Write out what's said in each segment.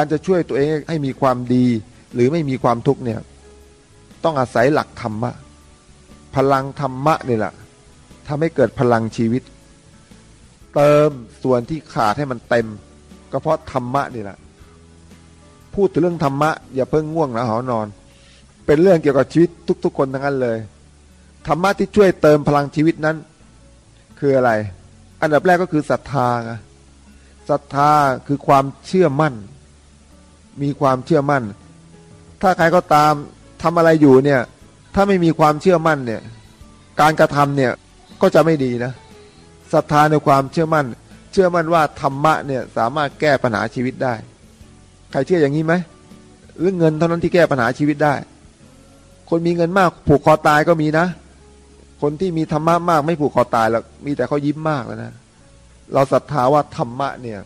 การจะช่วยตัวเองให้มีความดี หรือไม่มีความทุกข์เนี่ยต้องอาศัยหลักธรรมะ พลังธรรมะนี่แหละทำให้เกิดพลังชีวิต เติมส่วนที่ขาดให้มันเต็ม ก็เพราะธรรมะนี่แหละพูดถึงเรื่องธรรมะ อย่าเพิ่งง่วงนะหอนอน เป็นเรื่องเกี่ยวกับชีวิตทุก ๆ คนทั้งนั้นเลยธรรมะที่ช่วยเติมพลังชีวิตนั้น คืออะไร อันดับแรกก็คือศรัทธาศรัทธาคือความเชื่อมั่น มีความเชื่อมั่น ถ้าใครก็ตามทำอะไรอยู่เนี่ย ถ้าไม่มีความเชื่อมั่นเนี่ย การกระทำเนี่ยก็จะไม่ดีนะศรัทธาในความเชื่อมั่น เชื่อมั่นว่าธรรมะเนี่ยสามารถแก้ปัญหาชีวิตได้ ใครเชื่ออย่างนี้ไหมเรื่องเงินเท่านั้นที่แก้ปัญหาชีวิตได้ คนมีเงินมากผูกคอตายก็มีนะ คนที่มีธรรมะมากไม่ผูกคอตายแล้วมีแต่เขายิ้มมากแล้วนะ เราศรัทธาว่าธรรมะเนี่ย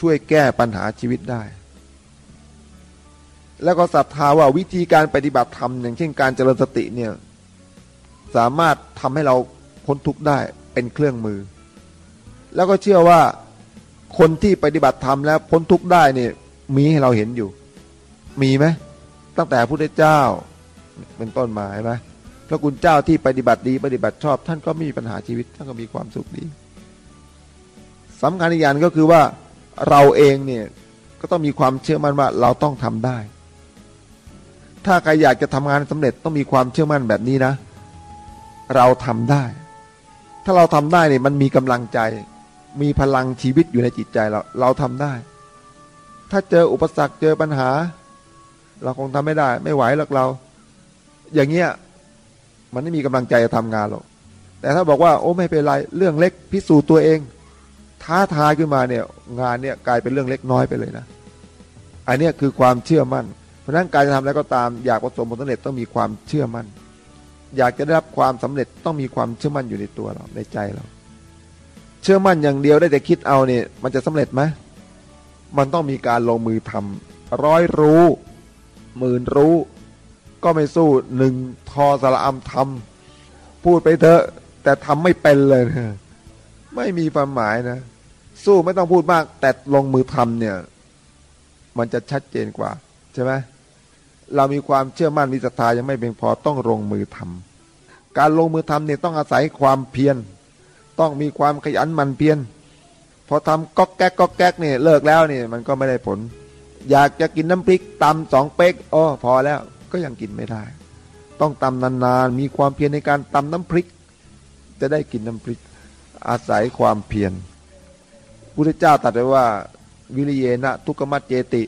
ช่วยแก้ปัญหาชีวิตได้ แล้วก็ศรัทธาว่าวิธีการปฏิบัติธรรมอย่างเช่นการเจริญสติเนี่ยสามารถทำให้เราพ้นทุกข์ได้เป็นเครื่องมือ แล้วก็เชื่อว่าคนที่ปฏิบัติธรรมแล้วพ้นทุกข์ได้เนี่ยมีให้เราเห็นอยู่ มีไหมตั้งแต่พระพุทธเจ้าเป็นต้นมาใช่ไหมพระคุณเจ้าที่ปฏิบัติดีปฏิบัติชอบ ท่านก็มีปัญหาชีวิตท่านก็มีความสุขดีสำคัญอีกอย่างก็คือว่าเราเองเนี่ยก็ต้องมีความเชื่อมั่นว่าเราต้องทำได้ ถ้าใครอยากจะทำงานสำเร็จต้องมีความเชื่อมั่นแบบนี้นะ เราทำได้ ถ้าเราทำได้เนี่ยมันมีกำลังใจ มีพลังชีวิตอยู่ในจิตใจเรา เราทำได้ ถ้าเจออุปสรรคเจอปัญหา เราคงทำไม่ได้ ไม่ไหวหรอกเรา อย่างเงี้ยมันไม่มีกำลังใจจะทำงานหรอกแต่ถ้าบอกว่าโอ้ไม่เป็นไรเรื่องเล็กพิสูจน์ตัวเอง ท้าทายขึ้นมาเนี่ย งานเนี่ยกลายเป็นเรื่องเล็กน้อยไปเลยนะ อันนี้คือความเชื่อมั่น เพราะนั้นการจะทำอะไรก็ตามอยากประสบผลสำเร็จต้องมีความเชื่อมั่น อยากจะได้รับความสำเร็จต้องมีความเชื่อมั่นอยู่ในตัวเราในใจเรา เชื่อมั่นอย่างเดียวได้แต่คิดเอาเนี่ยมันจะสำเร็จไหมมันต้องมีการลงมือทำร้อยรู้หมื่นรู้ ก็ไม่สู้หนึ่งทอสระอำทำพูดไปเถอะ แต่ทำไม่เป็นเลยนะไม่มีความหมายนะ สู้ไม่ต้องพูดมาก แต่ลงมือทำเนี่ย มันจะชัดเจนกว่า ใช่ไหม เรามีความเชื่อมั่นมีศรัทธายังไม่เพียงพอต้องลงมือทำการลงมือทำเนี่ยต้องอาศัยความเพียรต้องมีความขยันหมั่นเพียรพอทำก๊อกแก๊กก๊อกแก๊กเนี่ยเลิกแล้วเนี่ยมันก็ไม่ได้ผล อยากจะกินน้ำพริกตำสองเป๊กอ๋อพอแล้วก็ยังกินไม่ได้ ต้องตำนานๆมีความเพียรในการตำน้ำพริก จะได้กินน้ำพริก อาศัยความเพียรพุทธเจ้าตรัสไว้ว่าวิริเยนะทุกขมัจเจติ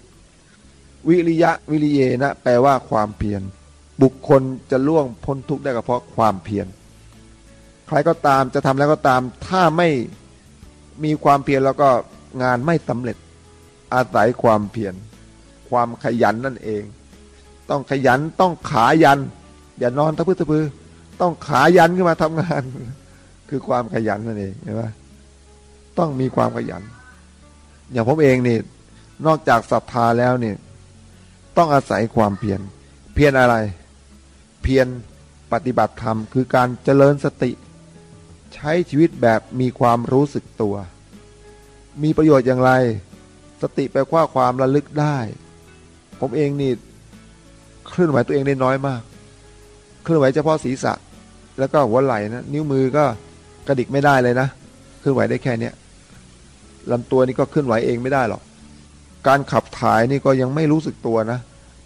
วิริยะวิริเยนะแปลว่าความเพียรบุคคลจะล่วงพ้นทุกข์ได้ก็เพราะความเพียรใครก็ตามจะทำแล้วก็ตาม ถ้าไม่มีความเพียรแล้วก็งานไม่สำเร็จอาศัยความเพียรความขยันนั่นเอง ต้องขยันต้องขายัน อย่านอนทะพื้นทะพือต้องขายันขึ้นมาทำงาน คือความขยันนั่นเองเห็นไหมต้องมีความขยัน อย่างผมเองนี่นอกจากศรัทธาแล้วเนี่ย ต้องอาศัยความเพียรเพียรอะไร เพียรปฏิบัติธรรม คือการเจริญสติ ใช้ชีวิตแบบมีความรู้สึกตัว มีประโยชน์อย่างไร สติแปลว่าความระลึกได้ ผมเองนี่เคลื่อนไหวตัวเองได้น้อยมาก เคลื่อนไหวเฉพาะศีรษะ แล้วก็หัวไหล่นะนิ้วมือก็กระดิกไม่ได้เลยนะ เคลื่อนไหวได้แค่เนี้ยลำตัวนี่ก็เคลื่อนไหวเองไม่ได้หรอก การขับถ่ายนี่ก็ยังไม่รู้สึกตัวนะ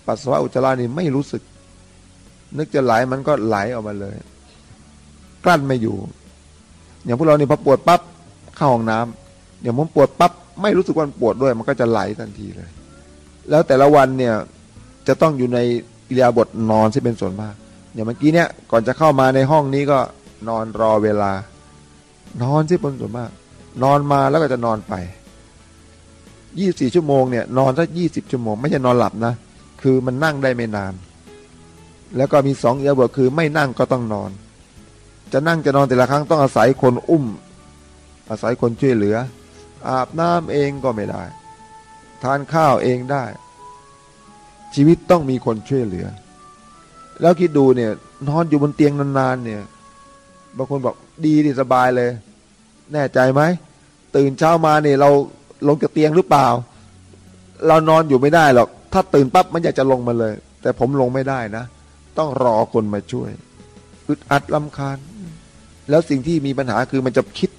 ปัสสาวะอุจจาระนี่ไม่รู้สึก นึกจะไหลมันก็ไหลออกมาเลย กลั้นไม่อยู่ อย่างพวกเรานี่พอปวดปั๊บเข้าห้องน้ำอย่างผมปวดปั๊บไม่รู้สึกว่าปวดด้วย มันก็จะไหลทันทีเลย แล้วแต่ละวันเนี่ยจะต้องอยู่ในอิริยาบถนอนที่เป็นส่วนมาก อย่างเมื่อกี้เนี่ยก่อนจะเข้ามาในห้องนี้ก็นอนรอเวลา นอนที่เป็นส่วนมาก นอนมาแล้วก็จะนอนไป ยี่สี่ชั่วโมงเนี่ยนอนสักยี่สิบชั่วโมง ไม่ใช่นอนหลับนะ คือมันนั่งได้ไม่นาน แล้วก็มีสองเอิริยบถคือไม่นั่งก็ต้องนอน จะนั่งจะนอนแต่ละครั้งต้องอาศัยคนอุ้ม อาศัยคนช่วยเหลือ อาบน้ำเองก็ไม่ได้ ทานข้าวเองได้ ชีวิตต้องมีคนช่วยเหลือ แล้วคิดดูเนี่ยนอนอยู่บนเตียงนานๆเนี่ยบางคนบอกดีดีสบายเลย แน่ใจไหมตื่นเช้ามาเนี่ยเรา ลงจากเตียงหรือเปล่า เรานอนอยู่ไม่ได้หรอก ถ้าตื่นปั๊บมันอยากจะลงมาเลย แต่ผมลงไม่ได้นะ ต้องรอคนมาช่วยอึดอัดลำคาญ แล้วสิ่งที่มีปัญหาคือมันจะคิด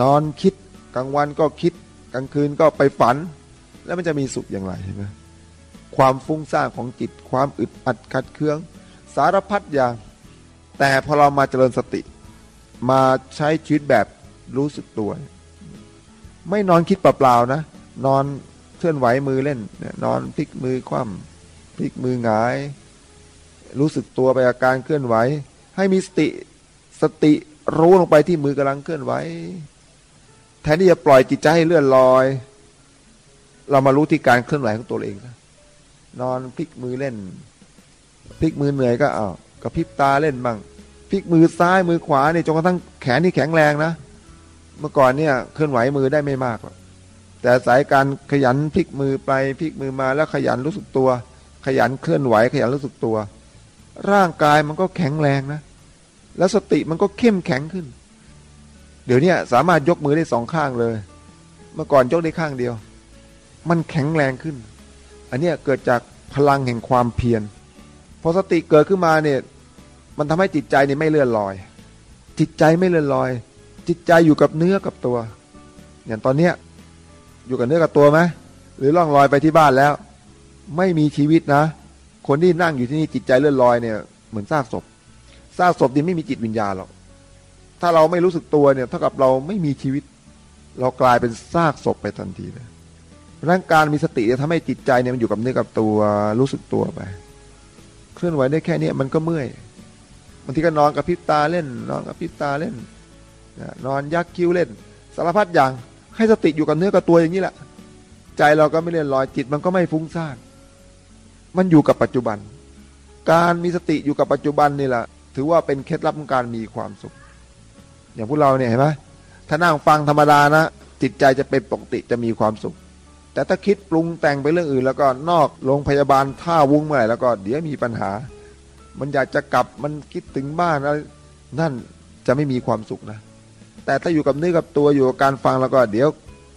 นอนคิด กลางวันก็คิด กลางคืนก็ไปฝัน แล้วมันจะมีสุขอย่างไรใช่ไหมความฟุ้งซ่านของจิต ความอึดอัดขัดเคือง สารพัดอย่าง แต่พอเรามาเจริญสติ มาใช้ชีวิตแบบรู้สึกตัว ไม่นอนคิดเปล่าๆนะ นอนเคลื่อนไหวมือเล่น นอนพลิกมือคว่ำพลิกมือหงาย รู้สึกตัวไปอาการเคลื่อนไหว ให้มีสติสติรู้ลงไปที่มือกำลังเคลื่อนไหวแทนที่จะปล่อยจิตใจให้เลื่อนลอย เรามารู้ที่การเคลื่อนไหวของตัวเองนะนอนพลิกมือเล่น พลิกมือเหนื่อยก็เอากระพริบตาเล่นบ้างพลิกมือซ้ายมือขวาเนี่ยจนกระทั่งแขนนี่แข็งแรงนะ มื่อก่อนเนี่ยเคลื่อนไหวมือได้ไม่มากหรอกแต่สายการขยันพลิกมือไปพลิกมือมาแล้วขยันรู้สึกตัว ขยันเคลื่อนไหวขยันรู้สึกตัว ร่างกายมันก็แข็งแรงนะ แล้วสติมันก็เข้มแข็งขึ้น เดี๋ยวนี้สามารถยกมือได้สองข้างเลย เมื่อก่อนยกได้ข้างเดียว มันแข็งแรงขึ้น อันนี้เกิดจากพลังแห่งความเพียรพอสติเกิดขึ้นมาเนี่ย มันทำให้จิตใจเนี่ยไม่เลื่อนลอย จิตใจไม่เลื่อนลอย จิตใจอยู่กับเนื้อกับตัว อย่างตอนเนี้ยอยู่กับเนื้อกับตัวไหมหรือล่องลอยไปที่บ้านแล้ว ไม่มีชีวิตนะ คนที่นั่งอยู่ที่นี่จิตใจเลื่อนลอยเนี่ยเหมือนซากศพซากศพนี่ไม่มีจิตวิญญาณหรอกถ้าเราไม่รู้สึกตัวเนี่ยเท่ากับเราไม่มีชีวิต เรากลายเป็นซากศพไปทันทีเลยร่างการมีสติจะทำให้จิตใจเนี่ยมันอยู่กับเนื้อกับตัวรู้สึกตัวไป เคลื่อนไหวได้แค่นี้มันก็เมื่อยบางทีก็นอนกับพิบตาเล่น นอนกับพิบตาเล่น นอนยักคิ้วเล่น สารพัดอย่างให้สติอยู่กับเนื้อกับตัวอย่างนี้แหละ ใจเราก็ไม่เล่นลอยจิตมันก็ไม่ฟุ้งซ่านมันอยู่กับปัจจุบัน การมีสติอยู่กับปัจจุบันนี่แหละถือว่าเป็นเคล็ดลับของการมีความสุข อย่างพวกเราเนี่ยเห็นไหมถ้านั่งฟังธรรมดานะ จิตใจจะเป็นปกติจะมีความสุข แต่ถ้าคิดปรุงแต่งไปเรื่องอื่น แล้วก็นอกโรงพยาบาลท่าวุ้งเมื่อไหร่แล้วก็เดี๋ยวมีปัญหา มันอยากจะกลับมันคิดถึงบ้านอะไรนั่นจะไม่มีความสุขนะ แต่ถ้าอยู่กับเนื้อกับตัวอยู่กับการฟังแล้วก็เดี๋ยว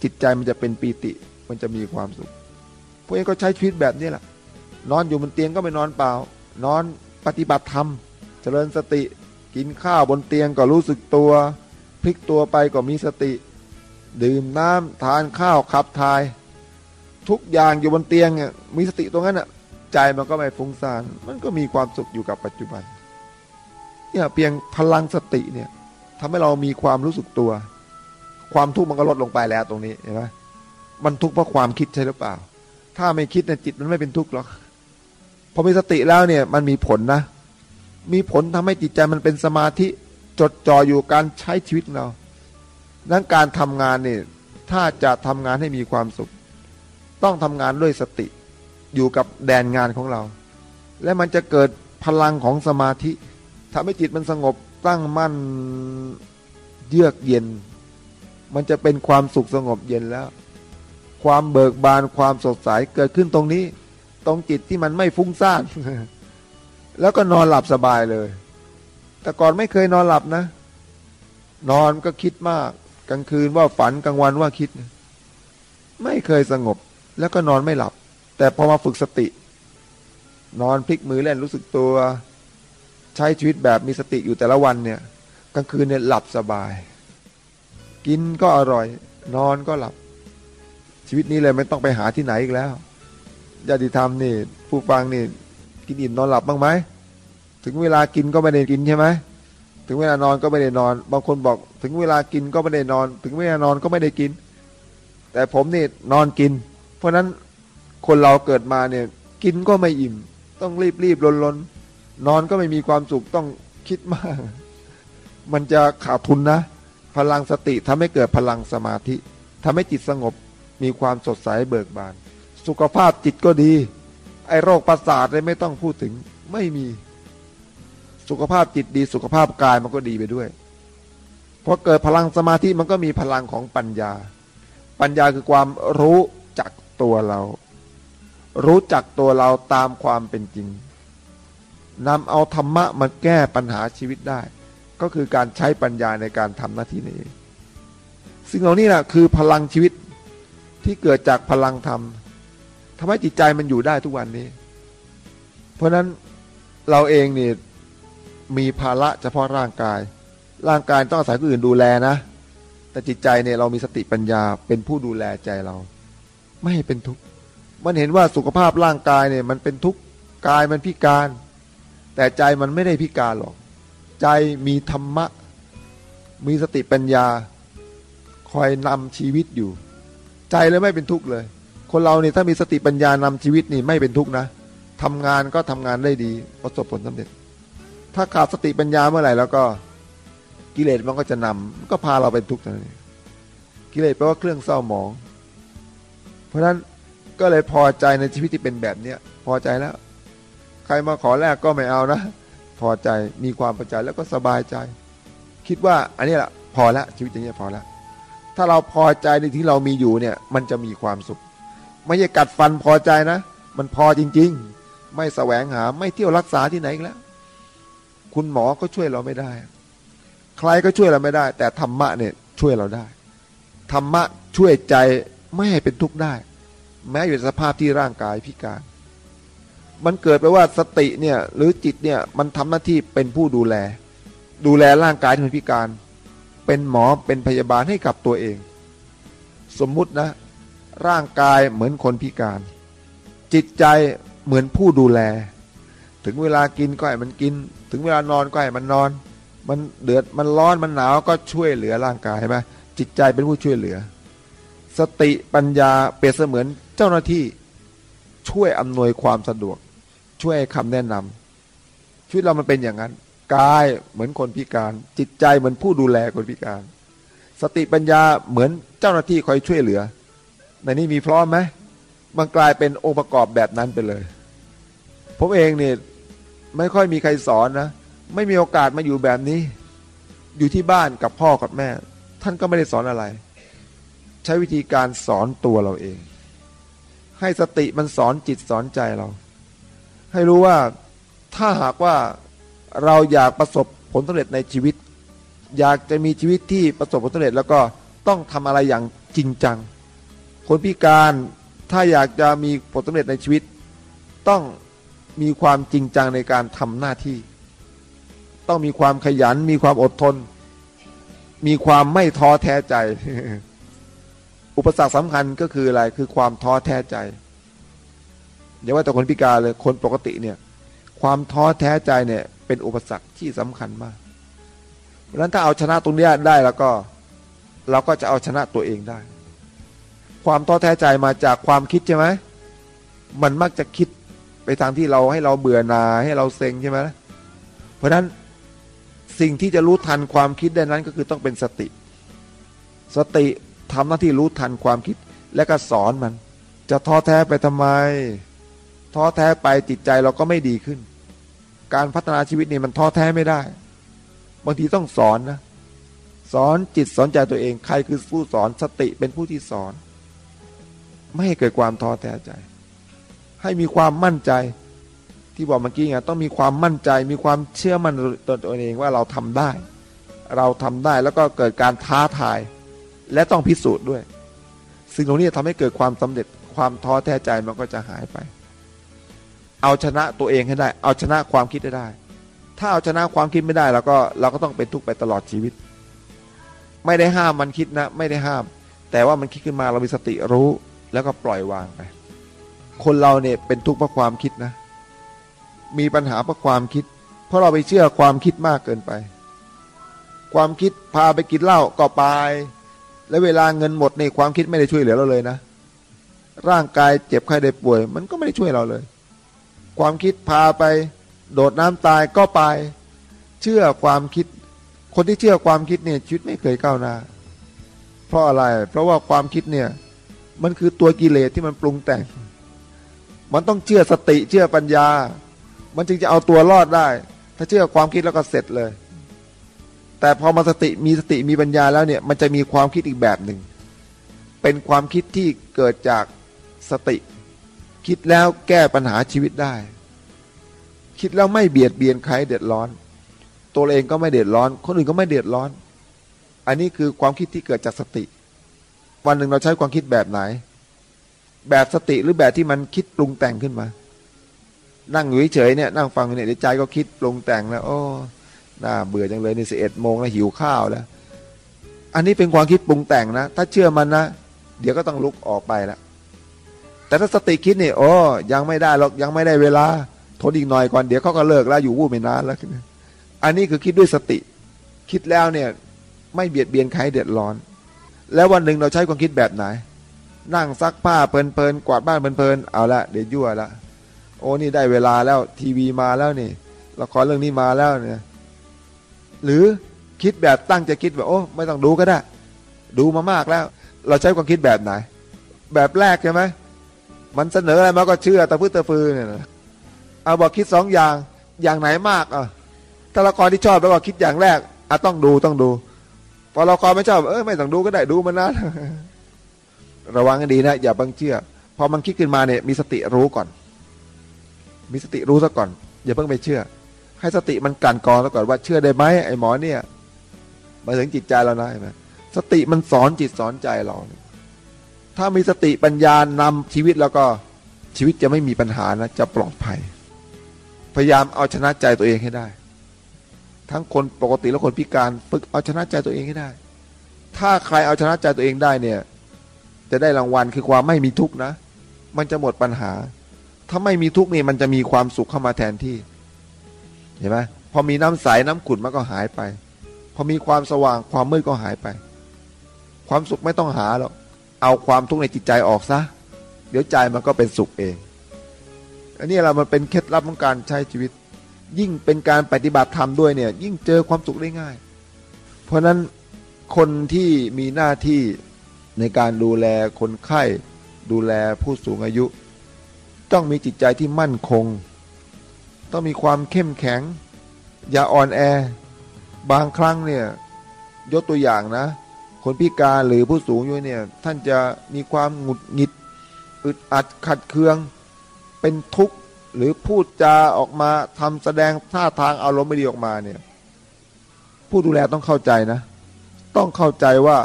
จิตใจมันจะเป็นปีติ มันจะมีความสุขพวกเองก็ใช้ชีวิตแบบนี้แหละนอนอยู่บนเตียงก็ไม่นอนเปล่า นอนปฏิบัติธรรม เจริญสติกินข้าวบนเตียงก็รู้สึกตัว พลิกตัวไปก็มีสติ ดื่มน้ำทานข้าวขับถ่าย ทุกอย่างอยู่บนเตียงเนี่ยมีสติตรงนั้นอะใจมันก็ไม่ฟุ้งซ่านมันก็มีความสุขอยู่กับปัจจุบันเนี่ยเพียงพลังสติเนี่ย ทำให้เรามีความรู้สึกตัว ความทุกข์มันก็ลดลงไปแล้วตรงนี้เห็นไหมมันทุกข์เพราะความคิดใช่หรือเปล่า ถ้าไม่คิดเนี่ยจิตมันไม่เป็นทุกข์หรอกพอมีสติแล้วเนี่ยมันมีผลนะ มีผลทำให้จิตใจมันเป็นสมาธิจดจ่ออยู่การใช้ชีวิตเราดังการทำงานเนี่ยถ้าจะทำงานให้มีความสุข ต้องทำงานด้วยสติอยู่กับแดนงานของเรา และมันจะเกิดพลังของสมาธิทำให้จิตมันสงบ ตั้งมั่นเยือกเย็น มันจะเป็นความสุขสงบเย็นแล้ว ความเบิกบานความสดใสเกิดขึ้นตรงนี้ ตรงจิตที่มันไม่ฟุ้งซ่านแล้วก็นอนหลับสบายเลย แต่ก่อนไม่เคยนอนหลับนะ นอนก็คิดมาก กลางคืนว่าฝันกลางวันว่าคิด ไม่เคยสงบ แล้วก็นอนไม่หลับ แต่พอมาฝึกสติ นอนพลิกมือเล่นรู้สึกตัว ใช้ชีวิตแบบมีสติอยู่แต่ละวันเนี่ยกลางคืนเนี่ยหลับสบาย กินก็อร่อย นอนก็หลับ ชีวิตนี้เลยไม่ต้องไปหาที่ไหนอีกแล้วญาติธรรมนี่ผู้ฟังนี่กินอิ่มนอนหลับบ้างไหมถึงเวลากินก็ไม่ได้กินใช่ไหมถึงเวลานอนก็ไม่ได้นอน บางคนบอก ถึงเวลากินก็ไม่ได้นอน ถึงเวลานอนก็ไม่ได้กิน แต่ผมนี่นอนกิน เพราะนั้นคนเราเกิดมาเนี่ย กินก็ไม่อิ่ม ต้องรีบรีบลนลน นอนก็ไม่มีความสุขต้องคิดมาก มันจะขาดทุนนะ พลังสติทำให้เกิดพลังสมาธิทำให้จิตสงบมีความสดใสเบิกบาน สุขภาพจิตก็ดี ไอ้โรคประสาทเลยไม่ต้องพูดถึงไม่มี สุขภาพจิตดีสุขภาพกายมันก็ดีไปด้วยพอเกิดพลังสมาธิมันก็มีพลังของปัญญา ปัญญาคือความรู้จักตัวเรา รู้จักตัวเราตามความเป็นจริง นำเอาธรรมะมาแก้ปัญหาชีวิตได้ ก็คือการใช้ปัญญาในการทำหน้าที่นี้ สิ่งเหล่านี้แหละคือพลังชีวิตที่เกิดจากพลังธรรมทำให้จิตใจมันอยู่ได้ทุกวันนี้ เพราะนั้นเราเองนี่มีภาระเฉพาะร่างกาย ร่างกายต้องอาศัยคนอื่นดูแลนะ แต่จิตใจเนี่ยเรามีสติปัญญาเป็นผู้ดูแลใจเรา ไม่ให้เป็นทุกข์ มันเห็นว่าสุขภาพร่างกายเนี่ยมันเป็นทุกข์ กายมันพิการ แต่ใจมันไม่ได้พิการหรอก ใจมีธรรมะ มีสติปัญญา คอยนำชีวิตอยู่ ใจเลยไม่เป็นทุกข์เลย คนเราเนี่ยถ้ามีสติปัญญานำชีวิตนี่ไม่เป็นทุกข์นะทำงานก็ทำงานได้ดีประสบผลสำเร็จ ถ้าขาดสติปัญญาเมื่อไหร่แล้วก็กิเลสมันก็จะนำก็พาเราเป็นทุกข์นั่นเองกิเลสแปลว่าเครื่องเศร้าหมอง เพราะฉะนั้นก็เลยพอใจในชีวิตที่เป็นแบบเนี้ยพอใจแล้ว รมาขอแลกก็ไม่เอานะ พอใจมีความพอใจแล้วก็สบายใจ คิดว่าอันนี้แหละพอล้วชีวิตอย่างนี้พอล้วถ้าเราพอใจในที่เรามีอยู่เนี่ย มันจะมีความสุข ไม่ใช่กัดฟันพอใจนะ มันพอจริง ๆ ไม่แสวงหาไม่เที่ยวรักษาที่ไหนแล้ว คุณหมอก็ช่วยเราไม่ได้ ใครก็ช่วยเราไม่ได้ แต่ธรรมะเนี่ยช่วยเราได้ธรรมะช่วยใจไม่ให้เป็นทุกข์ได้ แม้อยู่ในสภาพที่ร่างกายพิการ มันเกิดไปว่าสติเนี่ยหรือจิตเนี่ยมันทำหน้าที่เป็นผู้ดูแล ดูแลร่างกายที่มันพิการ เป็นหมอเป็นพยาบาลให้กับตัวเอง สมมุตินะ ร่างกายเหมือนคนพิการ จิตใจเหมือนผู้ดูแล ถึงเวลากินก็ให้มันกิน ถึงเวลานอนก็ให้มันนอน มันเดือดมันร้อนมันหนาวก็ช่วยเหลือร่างกายใช่ไหมจิตใจเป็นผู้ช่วยเหลือ สติปัญญาเปรียบเสมือนเจ้าหน้าที่ช่วยอำนวยความสะดวก ช่วยคำแนะนำชีวิตเรามันเป็นอย่างนั้นกายเหมือนคนพิการ จิตใจเหมือนผู้ดูแลคนพิการ สติปัญญาเหมือนเจ้าหน้าที่คอยช่วยเหลือ ในนี้มีพร้อมไหมมันกลายเป็นองค์ประกอบแบบนั้นไปเลย ผมเองเนี่ยไม่ค่อยมีใครสอนนะ ไม่มีโอกาสมาอยู่แบบนี้ อยู่ที่บ้านกับพ่อกับแม่ ท่านก็ไม่ได้สอนอะไร ใช้วิธีการสอนตัวเราเอง ให้สติมันสอนจิตสอนใจเรา ให้รู้ว่าถ้าหากว่าเราอยากประสบผลสำเร็จในชีวิต อยากจะมีชีวิตที่ประสบผลสำเร็จแล้วก็ต้องทำอะไรอย่างจริงจัง คนพิการถ้าอยากจะมีผลสำเร็จในชีวิต ต้องมีความจริงจังในการทำหน้าที่ ต้องมีความขยัน มีความอดทน มีความไม่ท้อแท้ใจ อุปสรรคสำคัญก็คืออะไรคือความท้อแท้ใจ อย่าว่าแต่คนพิการเลยคนปกติเนี่ย ความท้อแท้ใจเนี่ยเป็นอุปสรรคที่สำคัญมาก เพราะนั้นถ้าเอาชนะตรงนี้ได้แล้วก็เราก็จะเอาชนะตัวเองได้ ความท้อแท้ใจมาจากความคิดใช่ไหมมันมักจะคิดไปทางที่เราให้เราเบื่อหน่ายให้เราเซ็งใช่ไหมเพราะฉะนั้นสิ่งที่จะรู้ทันความคิดได้นั้นก็คือต้องเป็นสติ สติทำหน้าที่รู้ทันความคิดและก็สอนมัน จะท้อแท้ไปทำไม ท้อแท้ไปจิตใจเราก็ไม่ดีขึ้น การพัฒนาชีวิตนี่มันท้อแท้ไม่ได้ บางทีต้องสอนนะ สอนจิตสอนใจตัวเองใครคือผู้สอนสติเป็นผู้ที่สอน ไม่ให้เกิดความท้อแท้ใจ ให้มีความมั่นใจที่บอกเมื่อกี้ไงต้องมีความมั่นใจมีความเชื่อมั่นตัวตัวเองว่าเราทำได้ เราทำได้แล้วก็เกิดการท้าทาย และต้องพิสูจน์ด้วย สิ่งเหล่านี้ทำให้เกิดความสำเร็จความท้อแท้ใจมันก็จะหายไป เอาชนะตัวเองให้ได้ เอาชนะความคิดให้ได้ ถ้าเอาชนะความคิดไม่ได้เราก็เราก็ต้องเป็นทุกข์ไปตลอดชีวิต ไม่ได้ห้ามมันคิดนะ ไม่ได้ห้าม แต่ว่ามันคิดขึ้นมาเรามีสติรู้แล้วก็ปล่อยวางไป คนเราเนี่ยเป็นทุกข์เพราะความคิดนะ มีปัญหาเพราะความคิด เพราะเราไปเชื่อความคิดมากเกินไป ความคิดพาไปกินเหล้าก็ไป และเวลาเงินหมดในความคิดไม่ได้ช่วยเหลือเราเลยนะ ร่างกายเจ็บไข้ได้ป่วย มันก็ไม่ได้ช่วยเราเลย ความคิดพาไป โดดน้ำตายก็ไป เชื่อความคิด คนที่เชื่อความคิดเนี่ยชีวิตไม่เคยก้าวหน้า เพราะอะไร เพราะว่าความคิดเนี่ยมันคือตัวกิเลสที่มันปรุงแต่ง มันต้องเชื่อสติเชื่อปัญญา มันจึงจะเอาตัวรอดได้ ถ้าเชื่อความคิดแล้วก็เสร็จเลย แต่พอมาสติมีสติมีปัญญาแล้วเนี่ยมันจะมีความคิดอีกแบบหนึ่ง เป็นความคิดที่เกิดจากสติ คิดแล้วแก้ปัญหาชีวิตได้ คิดแล้วไม่เบียดเบียนใครเดือดร้อน ตัวเองก็ไม่เดือดร้อน คนอื่นก็ไม่เดือดร้อน อันนี้คือความคิดที่เกิดจากสติ วันหนึ่งเราใช้ความคิดแบบไหน แบบสติหรือแบบที่มันคิดปรุงแต่งขึ้นมา นั่งอยู่เฉยเนี่ยนั่งฟังเนี่ยใจก็คิดปรุงแต่งแล้วโอ้น่าเบื่อจังเลยนี่สิเอ็ดโมงแล้วหิวข้าวแล้ว อันนี้เป็นความคิดปรุงแต่งนะ ถ้าเชื่อมันนะ เดี๋ยวก็ต้องลุกออกไปแล้ว แต่ถ้าสติคิดนี่โอ้ยังไม่ได้หรอกยังไม่ได้เวลาทนอีกหน่อยก่อนเดี๋ยวเขาก็เลิกแล้วอยู่วูบไม่นานแล้วอันนี้คือคิดด้วยสติ คิดแล้วเนี่ย ไม่เบียดเบียนใครเดือดร้อน แล้ววันหนึ่งเราใช้ความคิดแบบไหน นั่งซักผ้าเพลินๆกวาดบ้านเพลินๆเอาละเดี๋ยวยั่วละโอ้นี่ได้เวลาแล้วทีวีมาแล้วนี่ละครเรื่องนี้มาแล้วเนี่ย หรือคิดแบบตั้งจะคิดแบบโอ้ไม่ต้องดูก็ได้ ดูมามากแล้ว เราใช้ความคิดแบบไหน แบบแรกใช่ไหม มันเสนออะไรมาก็เชื่อแต่พื้นตะฟือเนี่ยเอาบอกคิดสองอย่างอย่างไหนมากอะถ้าละครที่ชอบแล้วก็คิดอย่างแรกอะต้องดูต้องดู พอละครไม่ชอบเออไม่ต้องดูก็ได้ดูมันนะระวังกันดีนะอย่าบังเชื่อพอมันคิดขึ้นมาเนี่ยมีสติรู้ก่อน มีสติรู้ซะก่อน อย่าเพิ่งไปเชื่อ ให้สติมันกันกองซะก่อนว่าเชื่อได้ไหมไอ้หมอเนี่ย มาถึงจิตใจเรานะเห็นไหมสติมันสอนจิตสอนใจเรา ถ้ามีสติปัญญานำชีวิตแล้วก็ชีวิตจะไม่มีปัญหานะ จะปลอดภัย พยายามเอาชนะใจตัวเองให้ได้ ทั้งคนปกติและคนพิการฝึกเอาชนะใจตัวเองให้ได้ ถ้าใครเอาชนะใจตัวเองได้เนี่ย จะได้รางวัลคือความไม่มีทุกข์นะ มันจะหมดปัญหา ถ้าไม่มีทุกข์นี่มันจะมีความสุขเข้ามาแทนที่ เห็นไหมพอมีน้ำใสน้ำขุ่นมันก็หายไป พอมีความสว่างความมืดก็หายไป ความสุขไม่ต้องหาหรอก เอาความทุกข์ในจิตใจออกซะ เดี๋ยวใจมันก็เป็นสุขเอง อันนี้เรามันเป็นเคล็ดลับของการใช้ชีวิต ยิ่งเป็นการปฏิบัติธรรมด้วยเนี่ย ยิ่งเจอความสุขได้ง่าย เพราะนั้นคนที่มีหน้าที่ในการดูแลคนไข้ ดูแลผู้สูงอายุ ต้องมีจิตใจที่มั่นคง ต้องมีความเข้มแข็ง อย่าอ่อนแอ บางครั้งเนี่ยยกตัวอย่างนะ คนพิการหรือผู้สูงอายุเนี่ย ท่านจะมีความหงุดหงิดอึดอัดขัดเคือง เป็นทุกข์หรือพูดจาออกมาทำแสดงท่าทางอารมณ์ไม่ดีออกมาเนี่ย ผู้ดูแลต้องเข้าใจนะ ต้องเข้าใจว่า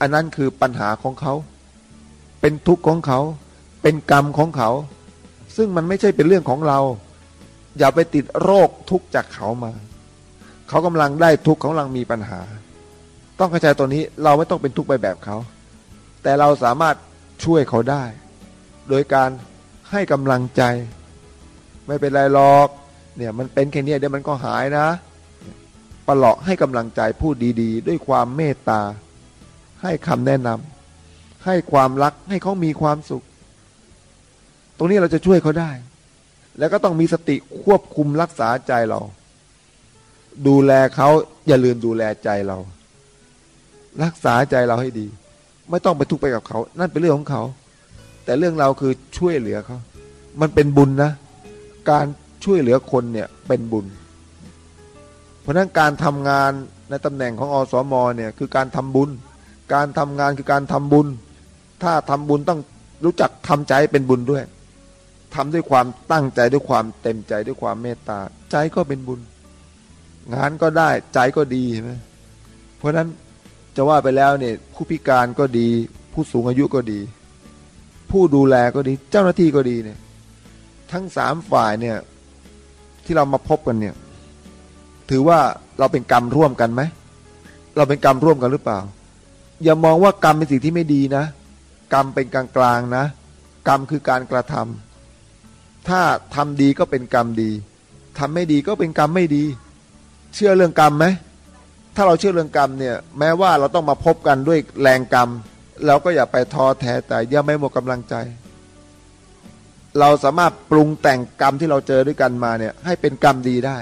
อันนั้นคือปัญหาของเขา เป็นทุกข์ของเขา เป็นกรรมของเขา ซึ่งมันไม่ใช่เป็นเรื่องของเรา อย่าไปติดโรคทุกข์จากเขามา เขากำลังได้ทุกข์เขากำลังมีปัญหา ต้องเข้าใจตัวนี้เราไม่ต้องเป็นทุกข์ไปแบบเขา แต่เราสามารถช่วยเขาได้ โดยการให้กำลังใจ ไม่เป็นไรหรอกเนี่ยมันเป็นแค่นี้เดี๋ยวมันก็หายนะปลาะให้กำลังใจพูดดีๆ ด้วยความเมตตา ให้คำแนะนำให้ความรักให้เขามีความสุข ตรงนี้เราจะช่วยเขาได้ แล้วก็ต้องมีสติควบคุมรักษาใจเรา ดูแลเขาอย่าลืมดูแลใจเรา รักษาใจเราให้ดี ไม่ต้องไปทุกข์ไปกับเขา นั่นเป็นเรื่องของเขา แต่เรื่องเราคือช่วยเหลือเขา มันเป็นบุญนะ การช่วยเหลือคนเนี่ยเป็นบุญ เพราะนั้นการทำงานในตำแหน่งของอสมเนี่ยคือการทำบุญ การทำงานคือการทำบุญ ถ้าทำบุญต้องรู้จักทำใจเป็นบุญด้วยทำด้วยความตั้งใจด้วยความเต็มใจด้วยความเมตตา ใจก็เป็นบุญ งานก็ได้ใจก็ดีใช่ไหมเพราะนั้น จะว่าไปแล้วเนี่ยผู้พิการก็ดี ผู้สูงอายุก็ดี ผู้ดูแลก็ดี เจ้าหน้าที่ก็ดีเนี่ย ทั้งสามฝ่ายเนี่ย ที่เรามาพบกันเนี่ย ถือว่าเราเป็นกรรมร่วมกันไหมเราเป็นกรรมร่วมกันหรือเปล่า อย่ามองว่ากรรมเป็นสิ่งที่ไม่ดีนะ กรรมเป็นกลางกลางนะ กรรมคือการกระทำถ้าทำดีก็เป็นกรรมดีทำไม่ดีก็เป็นกรรมไม่ดี เชื่อเรื่องกรรมไหม ถ้าเราเชื่อเรื่องกรรมเนี่ยแม้ว่าเราต้องมาพบกันด้วยแรงกรรม เราก็อย่าไปท้อแท้แต่ย่าไม่หมดกำลังใจ เราสามารถปรุงแต่งกรรมที่เราเจอด้วยกันมาเนี่ยให้เป็นกรรมดีได้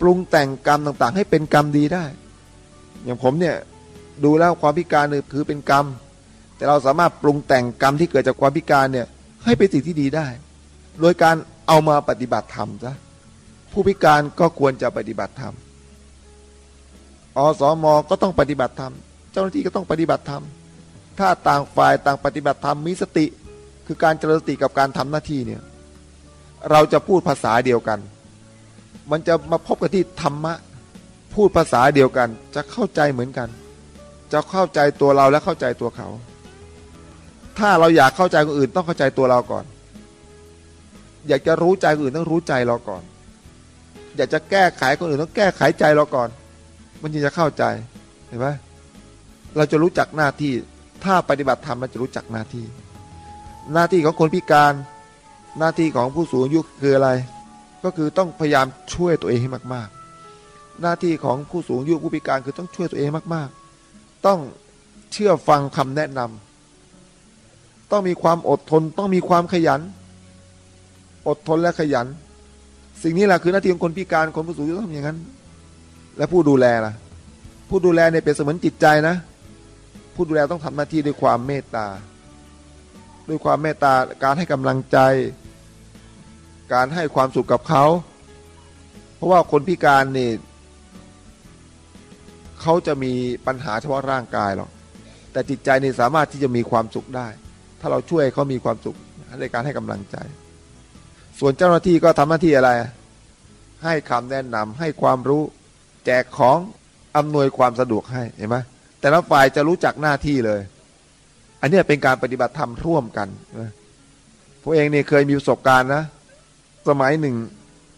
ปรุงแต่งกรรมต่างๆ ให้เป็นกรรมดีได้ อย่างผมเนี่ยดูแล้วความพิการเนี่ยคือเป็นกรรม แต่เราสามารถปรุงแต่งกรรมที่เกิดจากความพิการเนี่ยให้เป็นสิ่งที่ดีได้ โดยการเอามาปฏิบัติธรรมซะผู้พิการก็ควรจะปฏิบัติธรรม อสมก็ต้องปฏิบัติธรรม เจ้าหน้าที่ก็ต้องปฏิบัติธรรม ถ้าต่างฝ่ายต่างปฏิบัติธรรมมีสติ คือการเจริญสติกับการทำหน้าที่เนี่ยเราจะพูดภาษาเดียวกัน มันจะมาพบกันที่ธรรมะ พูดภาษาเดียวกัน จะเข้าใจเหมือนกัน จะเข้าใจตัวเราและเข้าใจตัวเขา ถ้าเราอยากเข้าใจคนอื่นต้องเข้าใจตัวเราก่อน อยากจะรู้ใจคนอื่นต้องรู้ใจเราก่อน อยากจะแก้ไขคนอื่นต้องแก้ไขใจเราก่อน มันจึงจะเข้าใจเห็นไหมเราจะรู้จักหน้าที่ ถ้าปฏิบัติธรรมเราจะรู้จักหน้าที่ หน้าที่ของคนพิการ หน้าที่ของผู้สูงอายุคืออะไร ก็คือต้องพยายามช่วยตัวเองให้มาก ๆ หน้าที่ของผู้สูงอายุผู้พิการคือต้องช่วยตัวเองมาก ๆ ต้องเชื่อฟังคำแนะนำต้องมีความอดทน ต้องมีความขยัน อดทนและขยัน สิ่งนี้แหละคือหน้าที่ของคนพิการคนผู้สูงอายุต้องทำอย่างนั้น และผู้ดูแลล่ะ ผู้ดูแลเนี่ยเป็นเสมือนจิตใจนะ ผู้ดูแลต้องทำหน้าที่ด้วยความเมตตา ด้วยความเมตตาการให้กำลังใจ การให้ความสุขกับเขา เพราะว่าคนพิการนี่เขาจะมีปัญหาเฉพาะร่างกายหรอกแต่จิตใจนี่สามารถที่จะมีความสุขได้ ถ้าเราช่วยเขามีความสุขในการให้กำลังใจ ส่วนเจ้าหน้าที่ก็ทำหน้าที่อะไร ให้คำแนะนำให้ความรู้ แจกของอำนวยความสะดวกให้เห็นไหมแต่ละฝ่ายจะรู้จักหน้าที่เลย อันนี้เป็นการปฏิบัติธรรมร่วมกันพวกเองเนี่เคยมีประสบการณ์นะ สมัยหนึ่ง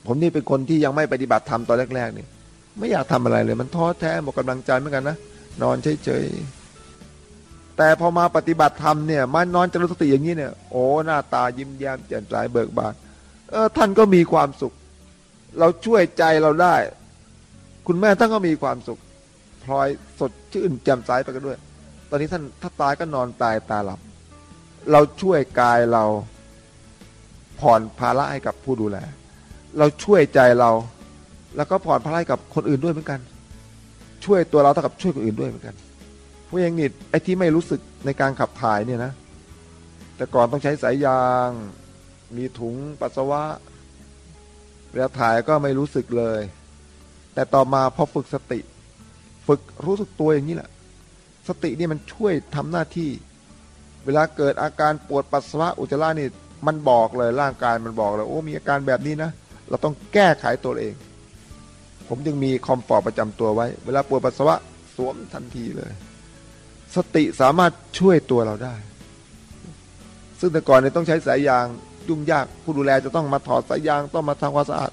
ผมนี่เป็นคนที่ยังไม่ปฏิบัติธรรมตอนแรกๆนี่ไม่อยากทำอะไรเลย มันท้อแท้หมดกำลังใจเหมือนกันนะนอนเฉยๆแต่พอมาปฏิบัติธรรมเนี่ยมานอนเจริญสติอย่างนี้เนี่ยโอ้หน้าตายิ้มแย้มแจ่มใสเบิกบานเออท่านก็มีความสุข เราช่วยใจเราได้ คุณแม่ท่านก็มีความสุขพลอยสดชื่นแจ่มใสไปกันด้วย ตอนนี้ท่านถ้าตายก็นอนตายตาหลับ เราช่วยกายเราผ่อนภาระให้กับผู้ดูแล เราช่วยใจเรา แล้วก็ผ่อนภาระกับคนอื่นด้วยเหมือนกัน ช่วยตัวเราเท่ากับช่วยคนอื่นด้วยเหมือนกันพวกเองนี่ไอ้ที่ไม่รู้สึกในการขับถ่ายเนี่ยนะ แต่ก่อนต้องใช้สายยาง มีถุงปัสสาวะเวลาถ่ายก็ไม่รู้สึกเลย แต่ต่อมาพอฝึกสติ ฝึกรู้สึกตัวอย่างนี้แหละ สตินี่มันช่วยทำหน้าที่ เวลาเกิดอาการปวดปัสสาวะอุจจาระนี่มันบอกเลยร่างกายมันบอกเลยโอ้มีอาการแบบนี้นะ เราต้องแก้ไขตัวเอง ผมจึงมีคอมฟอร์ตประจำตัวไว้ เวลาปวดปัสสาวะสวมทันทีเลย สติสามารถช่วยตัวเราได้ ซึ่งแต่ก่อนเนี่ยต้องใช้สายยางยุ่งยากผู้ดูแลจะต้องมาถอดสายยางต้องมาทำความสะอาด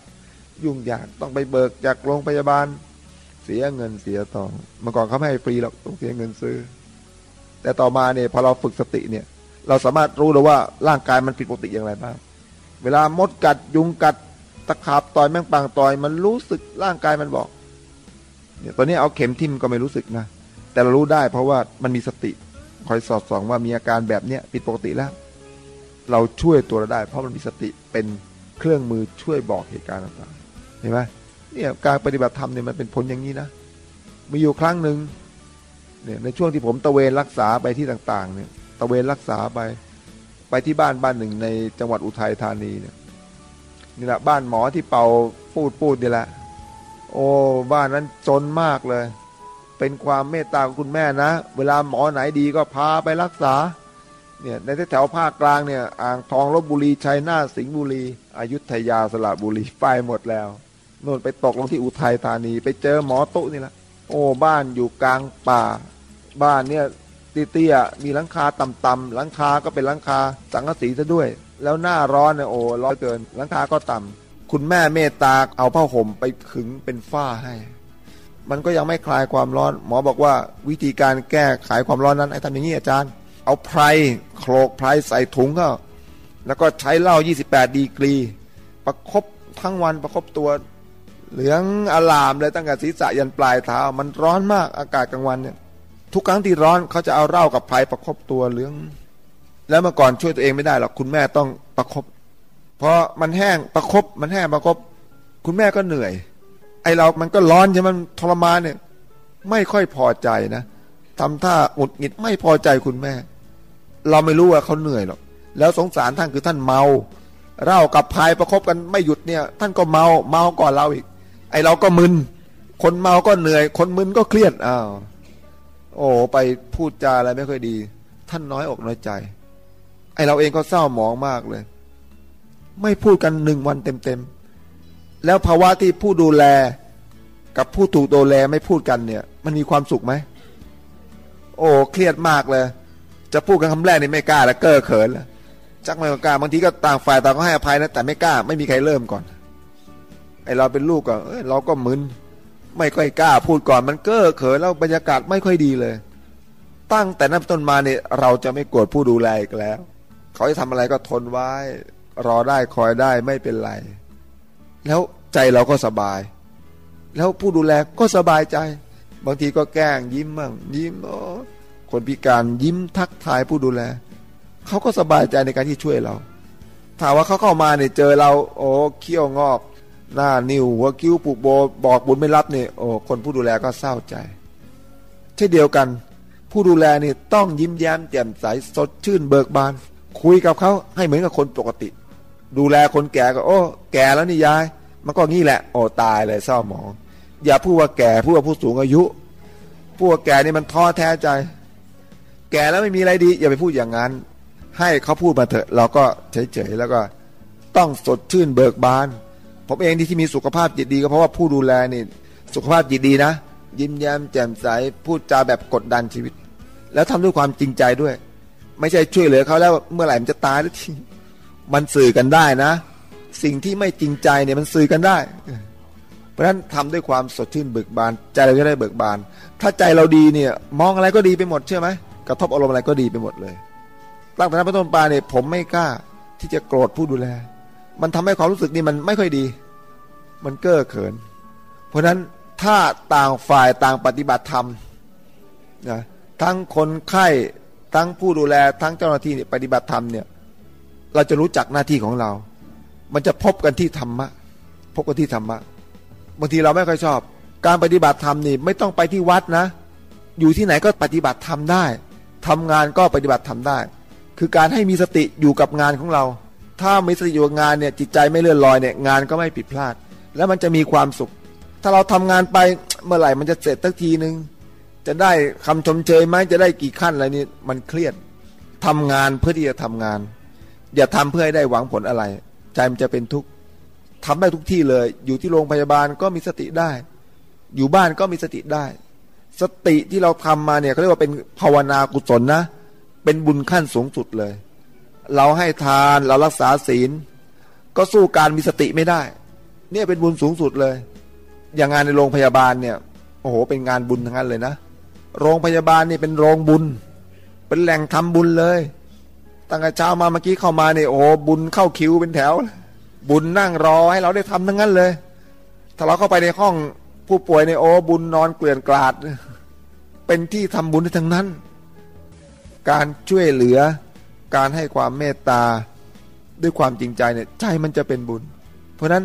ยุ่งยากต้องไปเบิกจากโรงพยาบาล เสียเงินเสียทองเมื่อก่อนเขาไม่ให้ฟรีหรอกต้องเสียเงินซื้อ แต่ต่อมาเนี่ยพอเราฝึกสติเนี่ย เราสามารถรู้เลยว่าร่างกายมันผิดปกติอย่างไรบ้างเวลามดกัดยุงกัดตะขาบต่อยแมงปังต่อย มันรู้สึกร่างกายมันบอกเนี่ยตอนนี้เอาเข็มทิ่มก็ไม่รู้สึกนะแต่เรารู้ได้เพราะว่ามันมีสติคอยสอดส่องว่ามีอาการแบบเนี้ยผิดปกติแล้ว เราช่วยตัวเราได้ เพราะมันมีสติเป็นเครื่องมือช่วยบอกเหตุการณ์ต่าง เห็นไหมเนี่ยการปฏิบัติธรรมเนี่ยมันเป็นผลอย่างนี้นะมีอยู่ครั้งหนึ่งเนี่ยในช่วงที่ผมตะเวนรักษาไปที่ต่างๆเนี่ยตะเวนรักษาไป ไปที่บ้านบ้านหนึ่งในจังหวัดอุทัยธานีเนี่ยนี่แหละบ้านหมอที่เป่าปูดปูดนี่แหละ โอ้บ้านนั้นจนมากเลย เป็นความเมตตาของคุณแม่นะ เวลาหมอไหนดีก็พาไปรักษาเนี่ยในแถวภาคกลางเนี่ยอ่างทองลบบุรีชัยนาทสิงห์บุรีอยุธยาสระบุรีไปหมดแล้ว โน่นไปตกลงที่อุทัยธานี ไปเจอหมอตุนี่แหละโอ้บ้านอยู่กลางป่า บ้านเนี่ยเตี้ยๆมีหลังคาต่ำๆหลังคาก็เป็นหลังคาสังกะสีซะด้วย แล้วหน้าร้อนเนี่ยโอ้ร้อนเกินหลังคาก็ต่ำคุณแม่เมตตาเอาผ้าห่มไปขึงเป็นฝ้าให้ มันก็ยังไม่คลายความร้อน หมอบอกว่าวิธีการแก้ไขความร้อนนั้นไอ้ทำอย่างนี้อาจารย์ เอาไพรโคลกไพรใส่ถุงก็แล้วก็ใช้เหล้า28 ดีกรี ประครบทั้งวันประครบตัว เหลืองอลามเลยตั้งแต่ศีรษะยันปลายเท้า มันร้อนมากอากาศกลางวันเนี่ย ทุกครั้งที่ร้อนเขาจะเอาเหล้ากับไพรประครบตัวเหลือง แล้วเมื่อก่อนช่วยตัวเองไม่ได้หรอกคุณแม่ต้องประครบพอมันแห้งประครบมันแห้งประครบคุณแม่ก็เหนื่อย ไอเรามันก็ร้อนใช่ไหมทรมานเนี่ย ไม่ค่อยพอใจนะทำท่าหงุดหงิดไม่พอใจคุณแม่ เราไม่รู้ว่าเขาเหนื่อยหรอกแล้วสงสารท่านคือท่านเมาเล่ากับพายประครบกันไม่หยุดเนี่ย ท่านก็เมาเมาก่อนเราอีก ไอเราก็มึน คนเมาก็เหนื่อย คนมึนก็เครียดอ้าวโอ้ไปพูดจาอะไรไม่ค่อยดี ท่านน้อยอกน้อยใจ ไอเราเองก็เศร้าหมองมากเลย ไม่พูดกันหนึ่งวันเต็มๆแล้วภาวะที่ผู้ดูแล กับผู้ถูกดูแลไม่พูดกันเนี่ย มันมีความสุขไหมโอ้เครียดมากเลย จะพูดกันคำแรกนี่ไม่กล้าแล้วเก้อเขินแล้วจักไม่กล้าบางทีก็ต่างฝ่ายต่างก็ให้อภัยนะแต่ไม่กล้า ไม่มีใครเริ่มก่อน อเราเป็นลูกก็เอเราก็มึนไม่ค่อยกล้าพูดก่อนมันเก้อเขินแล้วบรรยากาศไม่ค่อยดีเลย ตั้งแต่นั้นต้นมาเนี่ยเราจะไม่โกรธผู้ดูแลอีกแล้ว เขาจะทำอะไรก็ทนไว้ รอได้คอยได้ไม่เป็นไร แล้วใจเราก็สบาย แล้วผู้ดูแลก็สบายใจ บางทีก็แกล้งยิ้มมั่งยิ้มโอ้คนพิการยิ้มทักทายผู้ดูแล เขาก็สบายใจในการที่ช่วยเรา ถามว่าเขาเข้ามาเนี่ยเจอเรา โอ้เขี้ยวงอก หน้านิ้วหัวคิ้วปุกโบบอกบุญไม่รับเนี่ยโอ้คนผู้ดูแลก็เศร้าใจ เช่นเดียวกัน ผู้ดูแลนี่ต้องยิ้มแย้มแจ่มใสสดชื่นเบิกบาน คุยกับเขาให้เหมือนกับคนปกติ ดูแลคนแก่ก็ โอ้ แก่แล้วนี่ยาย มันก็งี้แหละโอ้ตายเลยเศร้าหมอง อย่าพูดว่าแก่พูดว่าผู้สูงอายุพูดว่าแก่นี่มันท้อแท้ใจ แก่แล้วไม่มีอะไรดี อย่าไปพูดอย่างนั้น ให้เขาพูดมาเถอะ เราก็เฉยๆแล้วก็ ต้องสดชื่นเบิกบาน ผมเองที่ที่มีสุขภาพจิตดีก็เพราะว่าผู้ดูแลนี่สุขภาพจิตดีนะ ยิ้มแย้มแจ่มใสพูดจาแบบกดดันชีวิต แล้วทำด้วยความจริงใจด้วย ไม่ใช่ช่วยเหลือเขาแล้วเมื่อไหร่มันจะตายแล้วทีมันสื่อกันได้นะ สิ่งที่ไม่จริงใจเนี่ยมันสื่อกันได้ เพราะฉะนั้นทำด้วยความสดชื่นเบิกบาน ใจเราจะได้เบิกบาน ถ้าใจเราดีเนี่ย มองอะไรก็ดีไปหมดเชื่อไหมกระทบอารมณ์อะไรก็ดีไปหมดเลยตั้งแต่นั้นเป็นต้นไปเนี่ยผมไม่กล้าที่จะโกรธผู้ดูแล มันทำให้ความรู้สึกนี่มันไม่ค่อยดี มันเก้อเขิน เพราะฉะนั้นถ้าต่างฝ่ายต่างปฏิบัติธรรมนะทั้งคนไข้ทั้งผู้ดูแลทั้งเจ้าหน้าที่ปฏิบัติธรรมเนี่ย เราจะรู้จักหน้าที่ของเรา มันจะพบกันที่ธรรมะ พบกันที่ธรรมะบางทีเราไม่ค่อยชอบ การปฏิบัติธรรมนี่ไม่ต้องไปที่วัดนะ อยู่ที่ไหนก็ปฏิบัติธรรมได้ทำงานก็ปฏิบัติธรรมได้ คือการให้มีสติอยู่กับงานของเรา ถ้ามีสติอยู่กับงานเนี่ยจิตใจไม่เลื่อนลอยเนี่ยงานก็ไม่ผิดพลาด แล้วมันจะมีความสุข ถ้าเราทำงานไปเมื่อไหร่มันจะเสร็จสักทีหนึ่งจะได้คำชมเชยไหมจะได้กี่ขั้นอะไรนี่มันเครียดทำงานเพื่อที่จะทำงาน อย่าทำเพื่อให้ได้หวังผลอะไร ใจมันจะเป็นทุกข์ทำได้ทุกที่เลย อยู่ที่โรงพยาบาลก็มีสติได้ อยู่บ้านก็มีสติได้ สติที่เราทำมาเนี่ยเขาเรียกว่าเป็นภาวนากุศลนะ เป็นบุญขั้นสูงสุดเลย เราให้ทานเรารักษาศีล ก็สู้การมีสติไม่ได้ เนี่ยเป็นบุญสูงสุดเลย อย่างงานในโรงพยาบาลเนี่ยโอ้โห เป็นงานบุญทั้งนั้นเลยนะ โรงพยาบาลนี่เป็นโรงบุญ เป็นแหล่งทำบุญเลยตั้งแต่เช้ามาเมื่อกี้เข้ามาเนี่ยโอ้บุญเข้าคิวเป็นแถว บุญนั่งรอให้เราได้ทำทั้งนั้นเลย ถ้าเราเข้าไปในห้องผู้ป่วยในโอ้บุญนอนเกลื่อนกลาด เป็นที่ทำบุญทั้งนั้น การช่วยเหลือ การให้ความเมตตาด้วยความจริงใจเนี่ยใจมันจะเป็นบุญ เพราะนั้น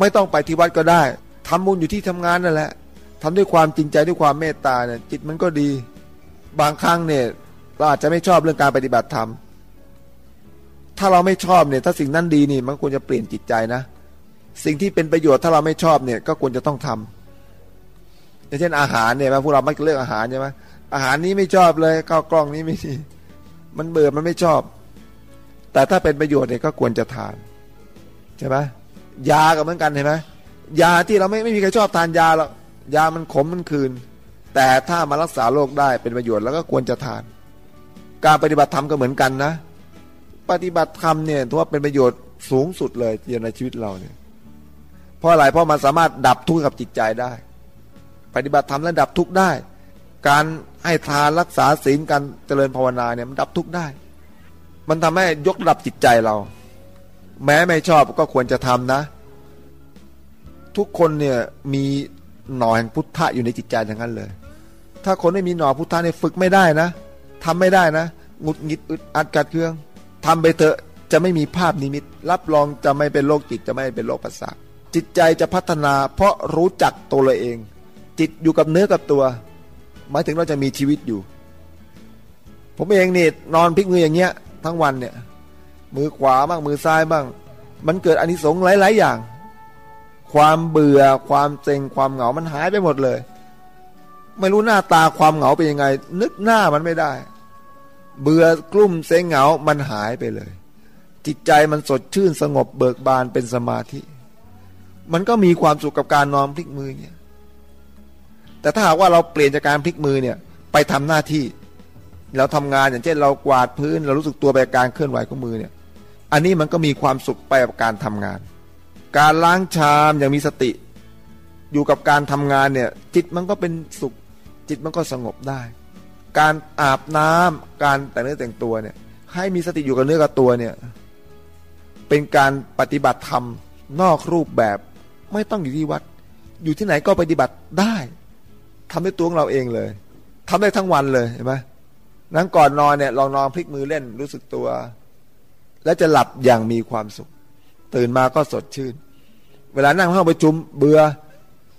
ไม่ต้องไปที่วัดก็ได้ทำบุญอยู่ที่ทำงานนั่นแหละทำด้วยความจริงใจด้วยความเมตตาเนี่ยจิตมันก็ดี บางครั้งเนี่ยเราอาจจะไม่ชอบเรื่องการปฏิบัติธรรม ถ้าเราไม่ชอบเนี่ย ถ้าสิ่งนั้นดีนี่มันควรจะเปลี่ยนจิตใจนะ สิ่งที่เป็นประโยชน์ถ้าเราไม่ชอบเนี่ยก็ควรจะต้องทำอย่างเช่นอาหารเนี่ยพวกเราไม่เลือกอาหารใช่ไหมอาหารนี้ไม่ชอบเลยข้าวกล้องนี้ไม่ดี มันเบื่อมันไม่ชอบ แต่ถ้าเป็นประโยชน์เนี่ยก็ควรจะทานใช่ไหมยาก็เหมือนกันเห็นไหมยาที่เราไม่ไม่มีใครชอบทานยาหรอกยามันขมมันคืน แต่ถ้ามารักษาโรคได้เป็นประโยชน์แล้วก็ควรจะทาน การปฏิบัติธรรมก็เหมือนกันนะ ปฏิบัติธรรมเนี่ยถือว่าเป็นประโยชน์สูงสุดเลยในชีวิตเราเนี่ยเพราะอะไรเพราะมันสามารถดับทุกข์กับจิตใจได้ ปฏิบัติธรรมแล้วดับทุกข์ได้ การ ให้ทานรักษาศีลการเจริญภาวนาเนี่ยมันดับทุกข์ได้ มันทำให้ยกระดับจิตใจเรา แม้ไม่ชอบก็ควรจะทำนะ ทุกคนเนี่ยมีหน่อแห่งพุทธะอยู่ในจิตใจอย่างนั้นเลย ถ้าคนไม่มีหน่อพุทธะเนี่ยฝึกไม่ได้นะทำไม่ได้นะงุดหงิดอึดอัดกัดเครื่องทำไปเถอะจะไม่มีภาพนิมิต รับรองจะไม่เป็นโรคจิตจะไม่เป็นโรคประสาทจิตใจจะพัฒนาเพราะรู้จักตัวเราเอง จิตอยู่กับเนื้อกับตัว หมายถึงเราจะมีชีวิตอยู่ ผมเองนี่นอนพลิกมืออย่างเงี้ย ทั้งวันเนี่ย มือขวาบ้างมือซ้ายบ้าง มันเกิดอนิสงส์หลาย ๆ อย่าง ความเบื่อความเซ็งความเหงามันหายไปหมดเลย ไม่รู้หน้าตาความเหงาเป็นยังไง นึกหน้ามันไม่ได้ เบื่อกลุ่มเซ็งเหงามันหายไปเลย จิตใจมันสดชื่นสงบเบิกบานเป็นสมาธิ มันก็มีความสุขกับการนอนพลิกมือเนี่ย แต่ถ้าหากว่าเราเปลี่ยนจากการพลิกมือเนี่ยไปทำหน้าที่ เราทำงานอย่างเช่น เรากวาดพื้น เรารู้สึกตัวไปการเคลื่อนไหวของมือเนี่ยอันนี้มันก็มีความสุขไปกับการทำงาน การล้างชามอย่างมีสติ อยู่กับการทำงานเนี่ย จิตมันก็เป็นสุข จิตมันก็สงบได้ การอาบน้ำการแต่งเนื้อแต่งตัวเนี่ย ให้มีสติอยู่กับเนื้อกับตัวเนี่ย เป็นการปฏิบัติธรรมนอกรูปแบบ ไม่ต้องอยู่ที่วัด อยู่ที่ไหนก็ปฏิบัติได้ ทำด้วยตัวของเราเองเลยทำได้ทั้งวันเลยเห็นไหมนั้นก่อนนอนเนี่ยลองนอนพลิกมือเล่นรู้สึกตัว แล้วจะหลับอย่างมีความสุข ตื่นมาก็สดชื่น เวลานั่งห้องประชุมเบื่อ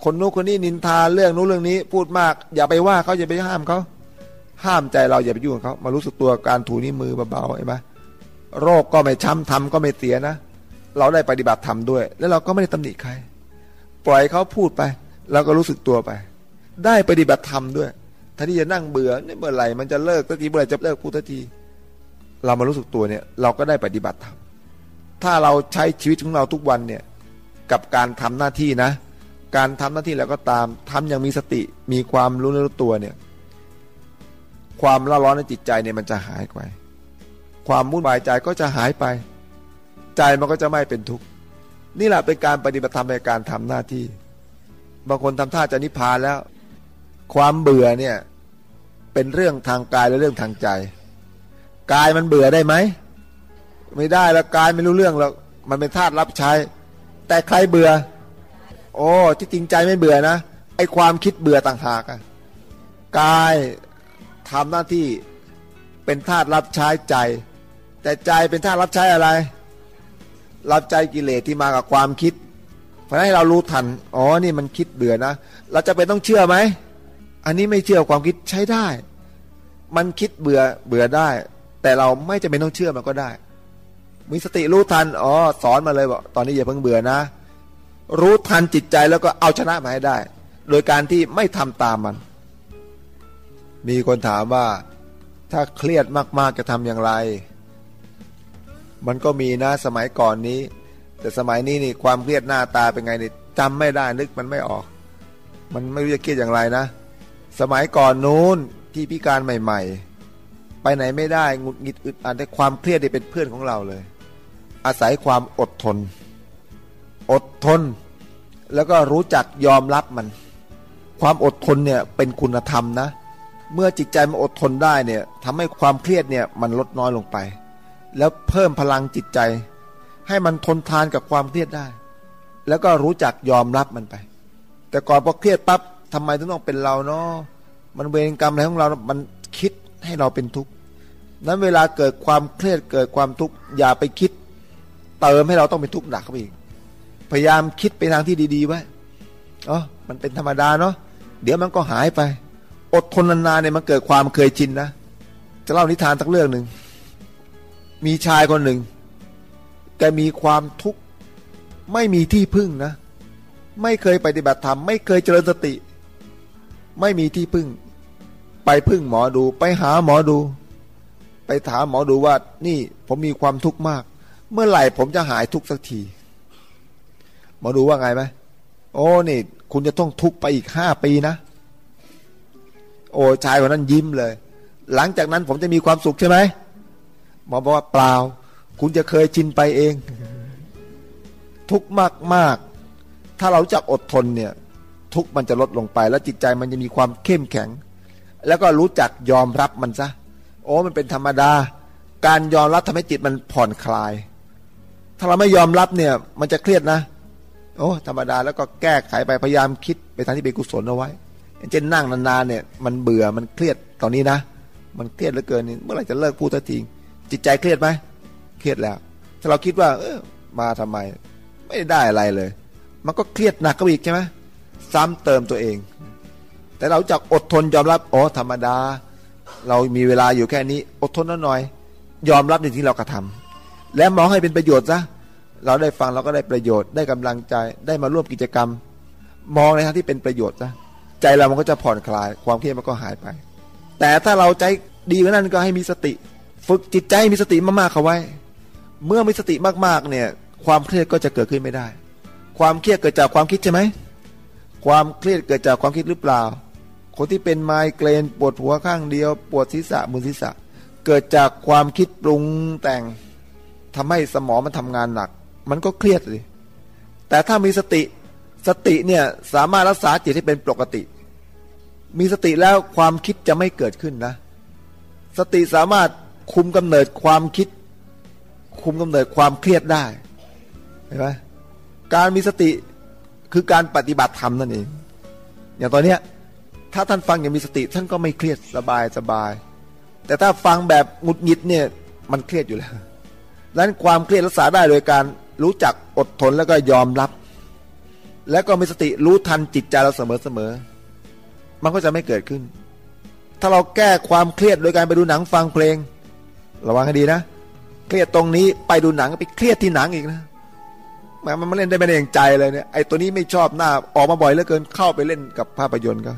คนนู้นคนนี้นินทาเรื่องนู้นเรื่องนี้ พูดมาก อย่าไปว่าเขาอย่าไปห้ามเขาห้ามใจเราอย่าไปยุ่งกับเขามารู้สึกตัวการถูนิ้วมือเบาๆเห็นไหมโรคก็ไม่ช้ำทำก็ไม่เสียนะ เราได้ปฏิบัติธรรมด้วย แล้วเราก็ไม่ได้ตำหนิใคร ปล่อยเขาพูดไป เราก็รู้สึกตัวไป ได้ปฏิบัติธรรมด้วยถ้าที่จะนั่งเบื่อเนี่ยเมื่อไหร่มันจะเลิกสักทีเมื่อไหร่จะเลิกพูดสักที เรามารู้สึกตัวเนี่ยเราก็ได้ปฏิบัติธรรมถ้าเราใช้ชีวิตของเราทุกวันเนี่ยกับการทำหน้าที่นะ การทำหน้าที่แล้วก็ตามทำอย่างมีสติมีความรู้เนื้อรู้ตัวเนี่ยความร้อนร้อนในจิตใจเนี่ยมันจะหายไป ความวุ่นวายใจก็จะหายไป ใจมันก็จะไม่เป็นทุกข์นี่แหละเป็นการปฏิบัติธรรมในการทำหน้าที่ บางคนทำท่าจะนิพพานแล้ว ความเบื่อเนี่ยเป็นเรื่องทางกายและเรื่องทางใจ กายมันเบื่อได้ไหม ไม่ได้แล้วกายไม่รู้เรื่องแล้วมันเป็นธาตุรับใช้ แต่ใครเบื่อ โอ้ที่จริงใจไม่เบื่อนะไอความคิดเบื่อต่างหากกายทำหน้าที่เป็นธาตุรับใช้ใจ แต่ใจเป็นธาตุรับใช้อะไร รับใจกิเลสที่มากับความคิด เพราะให้เรารู้ทัน อ๋อ นี่มันคิดเบื่อนะ เราจะเป็นต้องเชื่อไหม อันนี้ไม่เชื่อความคิดใช้ได้ มันคิดเบื่อเบื่อได้ แต่เราไม่จำเป็นต้องเชื่อมันก็ได้ มีสติรู้ทันอ๋อสอนมาเลยบอกตอนนี้อย่าเพิ่งเบื่อนะ รู้ทันจิตใจแล้วก็เอาชนะมาให้ได้ โดยการที่ไม่ทำตามมัน มีคนถามว่าถ้าเครียดมากๆจะทำอย่างไร มันก็มีนะสมัยก่อนนี้ แต่สมัยนี้นี่ความเครียดหน้าตาเป็นไงนี่จำไม่ได้นึกมันไม่ออก มันไม่รู้จะเครียดอย่างไรนะ สมัยก่อนนู้นที่พิการใหม่ ๆ ไปไหนไม่ได้งุดหงิดอึดอัดแต่ความเครียดนี่เป็นเพื่อนของเราเลย อาศัยความอดทน อดทน แล้วก็รู้จักยอมรับมัน ความอดทนเนี่ยเป็นคุณธรรมนะ เมื่อจิตใจมันอดทนได้เนี่ยทำให้ความเครียดเนี่ยมันลดน้อยลงไป แล้วเพิ่มพลังจิตใจ ให้มันทนทานกับความเครียดได้ แล้วก็รู้จักยอมรับมันไป แต่ก่อนพอเครียดปั๊บ ทำไมถึงต้องเป็นเราเนาะมันเวรกรรมอะไรของเรา มันคิดให้เราเป็นทุกข์นั้นเวลาเกิดความเครียดเกิดความทุกข์อย่าไปคิด เติมให้เราต้องเป็นทุกข์หนักเข้าไปอีกพยายามคิดไปทางที่ดีๆไว้อ๋อมันเป็นธรรมดาเนาะเดี๋ยวมันก็หายไป อดทนนานๆเนี่ยมันเกิดความเคยชินนะจะเล่านิทานสักเรื่องหนึ่งมีชายคนหนึ่งแกมีความทุกข์ไม่มีที่พึ่งนะ ไม่เคยปฏิบัติธรรมไม่เคยเจริญสติ ไม่มีที่พึ่ง ไปพึ่งหมอดู ไปหาหมอดู ไปถามหมอดูว่า นี่ผมมีความทุกข์มาก เมื่อไหร่ผมจะหายทุกข์สักที หมอดูว่าไงไหมโอ้นี่ คุณจะต้องทุกข์ไปอีกห้าปีนะ โอ้ชายคนนั้นยิ้มเลย หลังจากนั้นผมจะมีความสุขใช่ไหมหมอบอกว่าเปล่า คุณจะเคยชินไปเอง ทุกข์มากมากถ้าเราจะอดทนเนี่ย ทุกมันจะลดลงไป แล้วจิตใจมันจะมีความเข้มแข็ง แล้วก็รู้จักยอมรับมันซะโอ้มันเป็นธรรมดา การยอมรับทำให้จิตมันผ่อนคลาย ถ้าเราไม่ยอมรับเนี่ยมันจะเครียดนะ โอ้ธรรมดาแล้วก็แก้ไขไปพยายามคิดไปทางที่เป็นกุศลเอาไว้เช่นนั่งนานๆเนี่ยมันเบื่อมันเครียดตอนนี้นะ มันเครียดเหลือเกินเมื่อไหร่จะเลิกพูดทันทีจิตใจเครียดไหมเครียดแล้ว ถ้าเราคิดว่า เออมาทำไม ไม่ได้อะไรเลย มันก็เครียดหนักก็อีกใช่ไหม ซ้ำเติมตัวเอง แต่เราจะอดทนยอมรับอ๋อธรรมดา เรามีเวลาอยู่แค่นี้ อดทนน้อย ยอมรับในที่เรากระทำและมองให้เป็นประโยชน์ซะเราได้ฟังเราก็ได้ประโยชน์ได้กำลังใจได้มาร่วมกิจกรรม มองในทางที่เป็นประโยชน์ซะใจเรามันก็จะผ่อนคลาย ความเครียดมันก็หายไป แต่ถ้าเราใจดีกว่านั้นก็ให้มีสติ ฝึกจิตใจมีสติมากๆเข้าไว้ เมื่อมีสติมากๆเนี่ย ความเครียดก็จะเกิดขึ้นไม่ได้ ความเครียดเกิดจากความคิดใช่ไหม ความเครียดเกิดจากความคิดหรือเปล่า คนที่เป็นไมเกรนปวดหัวข้างเดียว ปวดศีรษะมือศีรษะ เกิดจากความคิดปรุงแต่งทำให้สมองมันทำงานหนัก มันก็เครียดเลยแต่ถ้ามีสติสติเนี่ยสามารถรักษาจิตให้เป็นปกติ มีสติแล้วความคิดจะไม่เกิดขึ้นนะ สติสามารถคุมกำเนิดความคิด คุมกำเนิดความเครียดได้เห็นไหมการมีสติ คือการปฏิบัติธรรมนั่นเอง อย่างตอนเนี้ยถ้าท่านฟังอย่างมีสติท่านก็ไม่เครียดสบายสบาย แต่ถ้าฟังแบบหงุดหงิดเนี่ยมันเครียดอยู่แล้วดังนั้นความเครียดรักษาได้โดยการรู้จักอดทนแล้วก็ยอมรับ แล้วก็มีสติรู้ทันจิตใจเราเสมอเสมอมันก็จะไม่เกิดขึ้น ถ้าเราแก้ความเครียดโดยการไปดูหนังฟังเพลง ระวังให้ดีนะ เครียดตรงนี้ไปดูหนังไปเครียดที่หนังอีกนะ มันมันเล่นได้ไม่ได้อย่างใจเลยเนี่ยไอ้ตัวนี้ไม่ชอบหน้าออกมาบ่อยเหลือเกินเข้าไปเล่นกับภาพยนตร์ก็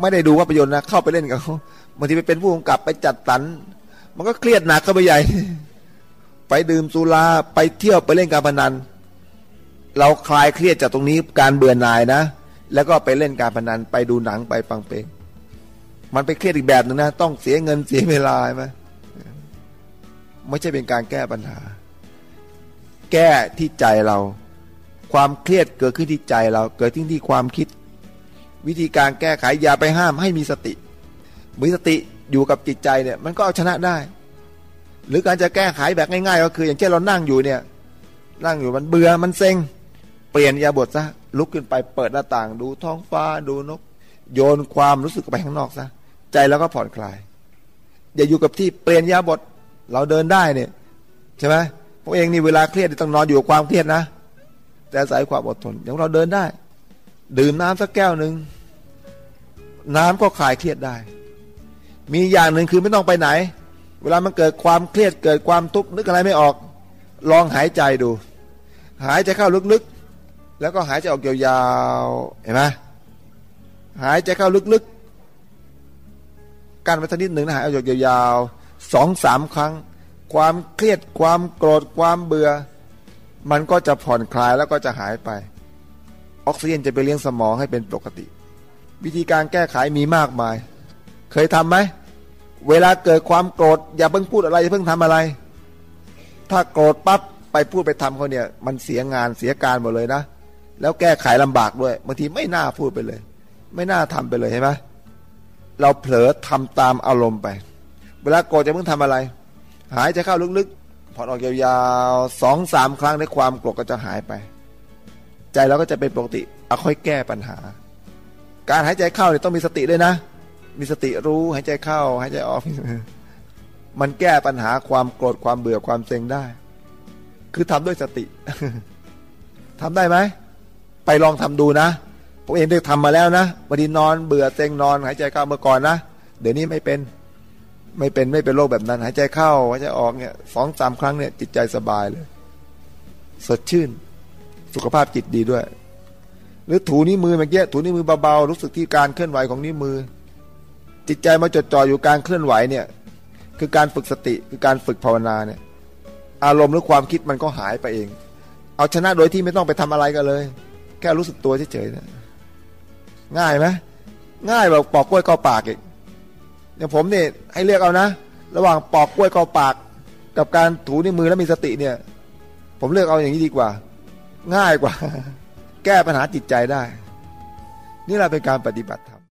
ไม่ได้ดูภาพยนตร์นะเข้าไปเล่นกับเขาบางทีไปเป็นผู้กำกับไปจัดสรรมันก็เครียดหนักเข้าไปใหญ่ ไปดื่มสุราไปเที่ยวไปเล่นการพนัน เราคลายเครียดจากตรงนี้การเบื่อหน่ายนะ แล้วก็ไปเล่นการพนันไปดูหนังไปฟังเพลงมันไปเครียดอีกแบบหนึ่งนะ ต้องเสียเงินเสียเวลาไหมไม่ใช่เป็นการแก้ปัญหา แก้ที่ใจเรา ความเครียดเกิดขึ้นที่ใจเราเกิดที่ที่ความคิด วิธีการแก้ไขอย่าไปห้ามให้มีสติมีสติอยู่กับจิตใจเนี่ยมันก็เอาชนะได้ หรือการจะแก้ไขแบบง่ายๆ ก็คือ อย่างเช่นเรานั่งอยู่เนี่ยนั่งอยู่มันเบื่อมันเซ็ง เปลี่ยนยาบทซะลุกขึ้นไปเปิดหน้าต่าง ดูท้องฟ้าดูนก โยนความรู้สึกไปข้างนอกซะใจเราก็ผ่อนคลาย อย่าอยู่กับที่เปลี่ยนยาบทเราเดินได้เนี่ยใช่ไหม พวกเองนี่เวลาเครียดต้องนอนอยู่กับความเครียดนะ แต่อาศัยความอดทน อย่างเราเดินได้ ดื่มน้ำสักแก้วหนึ่งน้ำก็คลายเครียดได้ มีอย่างหนึ่งคือไม่ต้องไปไหน เวลามันเกิดความเครียดเกิดความทุกข์นึกอะไรไม่ออก ลองหายใจดู หายใจเข้าลึกๆ แล้วก็หายใจออกยาวๆ เห็นไหมหายใจเข้าลึกๆกันไปสักนิดหนึ่งนะหายใจออกยาวๆสองสามครั้ง ความเครียดความโกรธความเบื่อ มันก็จะผ่อนคลายแล้วก็จะหายไป ออกซิเจนจะไปเลี้ยงสมองให้เป็นปกติ วิธีการแก้ไขมีมากมาย เคยทำไหมเวลาเกิดความโกรธอย่าเพิ่งพูดอะไรอย่าเพิ่งทำอะไร ถ้าโกรธปั๊บไปพูดไปทำเขาเนี่ย มันเสียงานเสียการหมดเลยนะแล้วแก้ไขลำบากด้วยบางทีไม่น่าพูดไปเลย ไม่น่าทำไปเลยเห็นไหมเราเผลอทำตามอารมณ์ไป เวลาโกรธจะเพิ่งทำอะไร หายใจเข้าลึกๆ ผ่อนออกยาวๆสองสามครั้งในความโกรธก็จะหายไป ใจเราก็จะเป็นปกติเอาค่อยแก้ปัญหา การหายใจเข้าเนี่ยต้องมีสติด้วยนะ มีสติรู้หายใจเข้าหายใจออก มันแก้ปัญหาความโกรธความเบื่อความเซ็งได้ คือทำด้วยสติทำได้ไหม ไปลองทำดูนะพวกเองได้ทำมาแล้วนะวันนี้นอนเบื่อเซ็งนอน หายใจเข้าเมื่อก่อนนะ เดี๋ยวนี้ไม่เป็น ไม่เป็นไม่เป็นโรคแบบนั้น หายใจเข้าหายใจออกเนี่ยสองสามครั้งเนี่ยจิตใจสบายเลย สดชื่น สุขภาพจิตดีด้วย หรือถูนิ้วมือเมื่อกี้ถูนิ้วมือเบาๆรู้สึกที่การเคลื่อนไหวของนิ้วมือ จิตใจมาจดจ่ออยู่การเคลื่อนไหวเนี่ย คือการฝึกสติคือการฝึกภาวนาเนี่ย อารมณ์หรือความคิดมันก็หายไปเอง เอาชนะโดยที่ไม่ต้องไปทำอะไรกันเลย แค่รู้สึกตัวเฉยๆนะง่ายไหมง่ายแบบปอกกล้วยเข้าปากอีก อย่างผมเนี่ยให้เลือกเอานะ ระหว่างปอกกล้วยกอปาก กับการถูในมือแล้วมีสติเนี่ย ผมเลือกเอาอย่างนี้ดีกว่า ง่ายกว่า แก้ปัญหาจิตใจได้ นี่เราเป็นการปฏิบัติธรรม